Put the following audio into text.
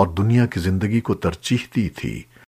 اور دنیا کی زندگی کو ترجیح دی تھی۔